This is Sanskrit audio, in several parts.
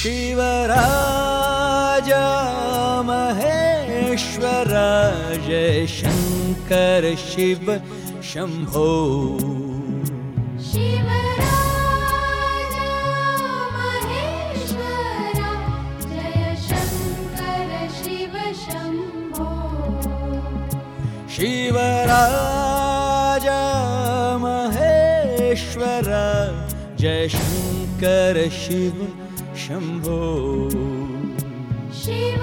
शिवराज महेश्वर जय शङ्कर शिव शम्भो शिवराज महेश्वर जय शङ्कर शिव शम्भो। शिव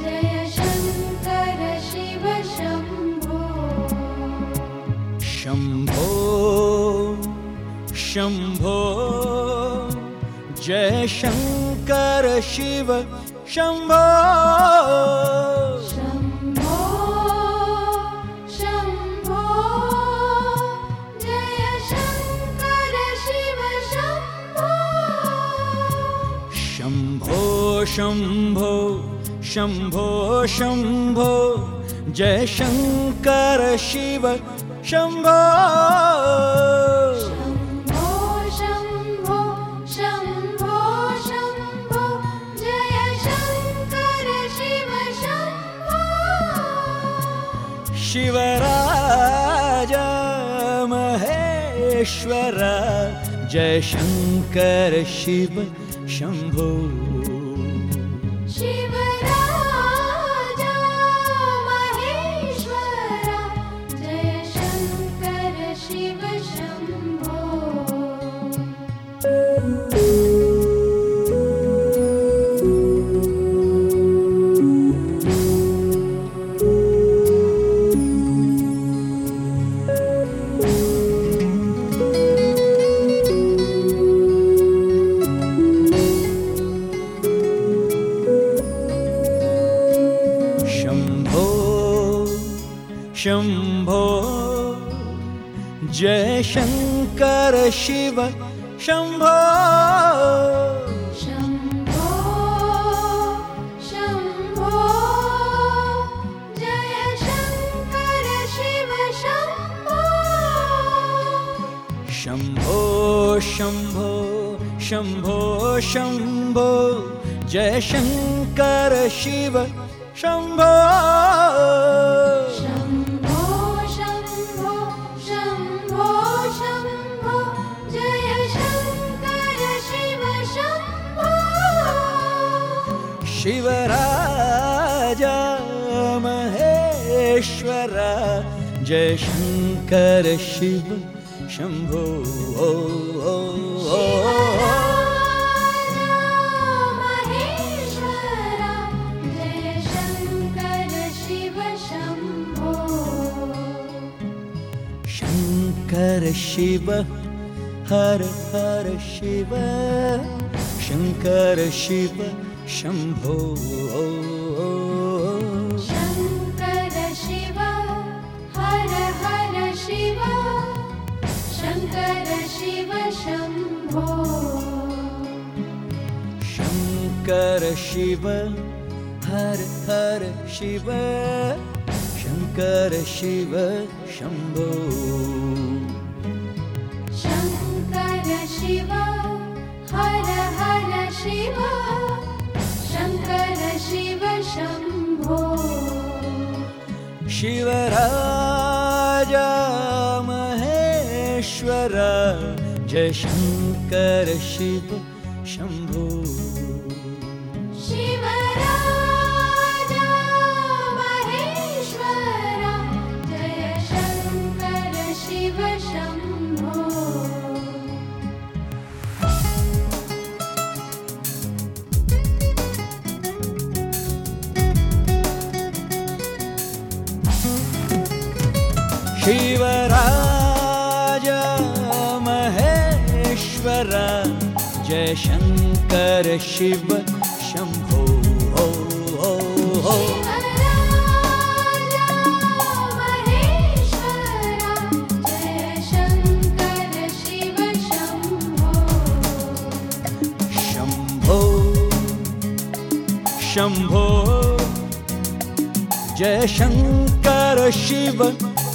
जय शङ्कर शिव शम्भो। शम्भो शम्भो। जय शङ्कर शिव शम्भो शम्भो शम्भो शम्भो। जय शङ्कर शिव शम्भो। शिवराज महेश्वर। जय शङ्कर शिव शम्भो शिवराज शम्भो। जय शङ्कर शिव शम्भो शम्भो शम्भो शम्भो शम्भो जय शङ्कर शिव शम्भो शिवराज महेश्वर जय शङ्कर शिव शम्भो शङ्कर शिव हर हर शिव। शङ्कर शिव शम्भो शङ्कर शिव हर हर शिव। शङ्कर शिव शम्भो। शङ्कर शिव हर हर शिव। शङ्कर शिव शम्भो। शङ्कर शिव हर हर शिव शङ्कर शिव शम्भो शिवराज महेश्वर जय शङ्कर शिव शम्भो शिवराज महेश्वर जय शङ्कर शिव शम्भो जय शङ्कर शिव शम्भो शम्भो जय शङ्कर शिव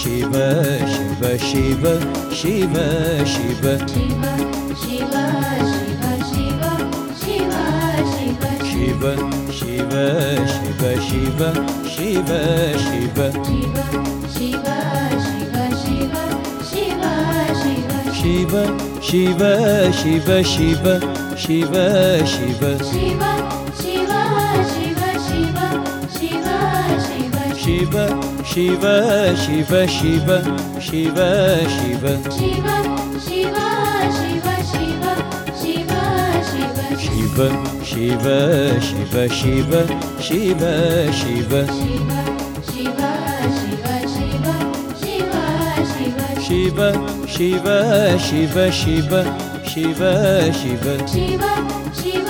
शिव शिव शिव शिव शिव शिव शिव शिव शिव शिव शिव शिव शिव शिव शिव शिव शिव शिव शिव शिव शिव शिव शिव शिव शिव शिव शिव शिव शिव शिव शिव शिव शिव शिव शिव शिव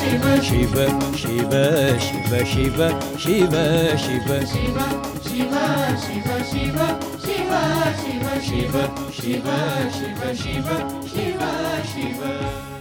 शिव शिव शिव शिव शिव शिव शिव शिव शिव शिव शिव शिव शिव